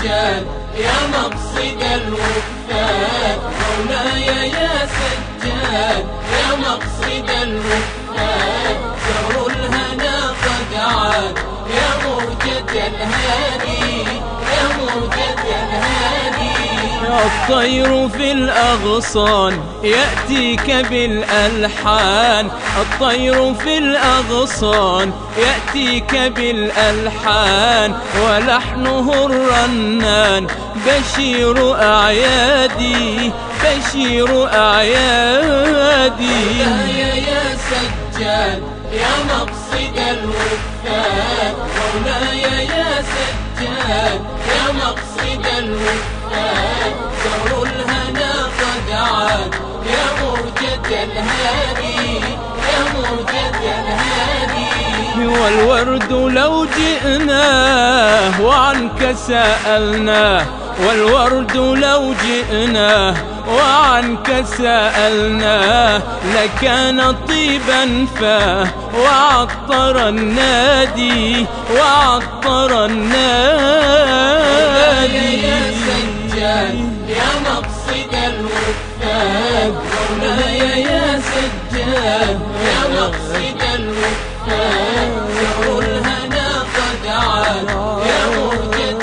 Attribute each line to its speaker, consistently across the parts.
Speaker 1: سجاد يا مقصد الوفاد مولاي يا سجاد. يا مقصد الوفاد شهر الهنا قد عاد. يا موجة الهادي.
Speaker 2: الطير في الأغصان يأتيك بالألحان. الطير في الأغصان يأتيك بالألحان. ولحنه الرنان بشير أعيادي بشير أعيادي.
Speaker 1: مولاي يا سجاد يا مقصد الوفاد. مولاي يا سجاد يا مقصد الوفاد. موجة الهادي يا الهادي
Speaker 2: والورد لو جئناه وعنك سألناه والورد لو جئناه وعنك سألناه لكان طيبا فاه وعطر النادي وعطر النادي.
Speaker 1: يا سجاد يا سجاد يا مقصد الهنا قد عاد يا يا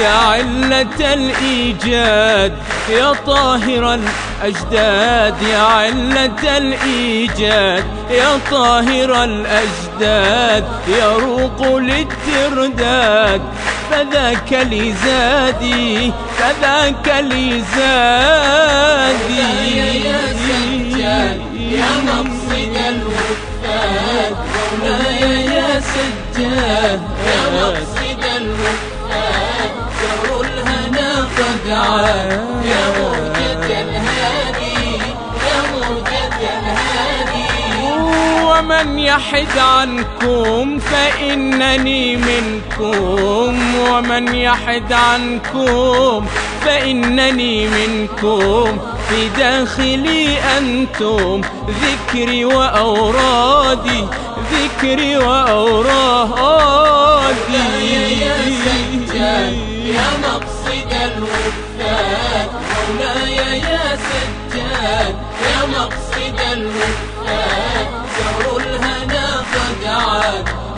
Speaker 2: يا علة الإيجاد يا طاهر الأجداد يا علة الإيجاد يا طاهر الأجداد يروق للترداد فذاك لي زادي فذاك لي زادي.
Speaker 1: يا سجاد يا مقصد الوفاد مولاي يا سجاد. يا مقصد الوفاد شهر الهنا قد عاد. يا
Speaker 2: ومن يحد عنكم فإنني منكم ومن يحد عنكم فإنني منكم. في داخلي أنتم ذكري وأورادي ذكري وأورادي.
Speaker 1: يا سجاد يا مقصد الوفاد مولاي يا سجاد يا مقصد الوفاد شهر الهنا قد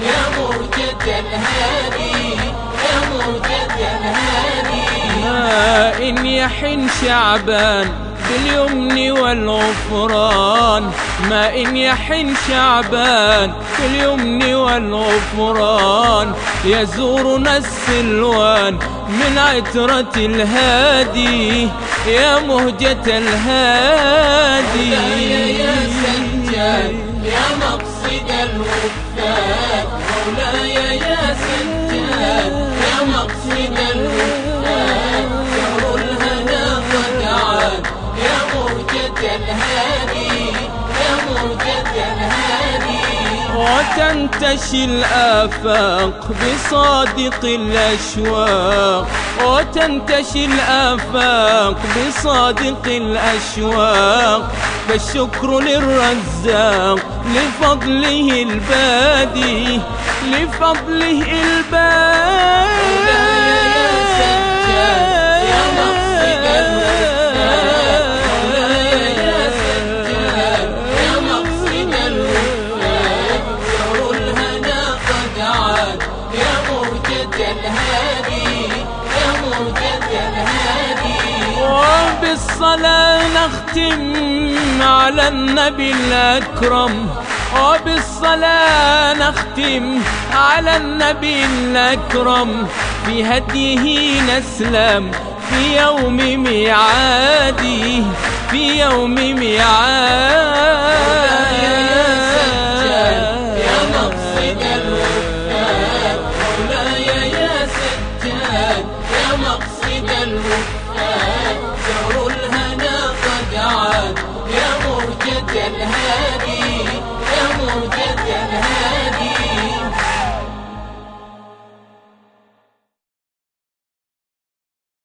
Speaker 1: يا موجة الهادي يا موجة الهادي
Speaker 2: إن يحن شعبان باليمن والغفران. ما إن يحن شعبان باليمن والغفران. يزورنا السلوان من عترة الهادي. يا مهجة الهادي.
Speaker 1: مولاي يا سجاد يا مقصد الهنا قد عاد يا يا
Speaker 2: وتنتشي الآفاق بصادق الأشواق. وتنتشي الآفاق بصادق الأشواق. فالشكر للرزاق. لفضله البادي لفضله
Speaker 1: يا
Speaker 2: وبالصلاة نختم على النبي الأكرم. وبالصلاة نختم على النبي الأكرم. في هديه نسلم في يوم ميعادي في يوم ميعادي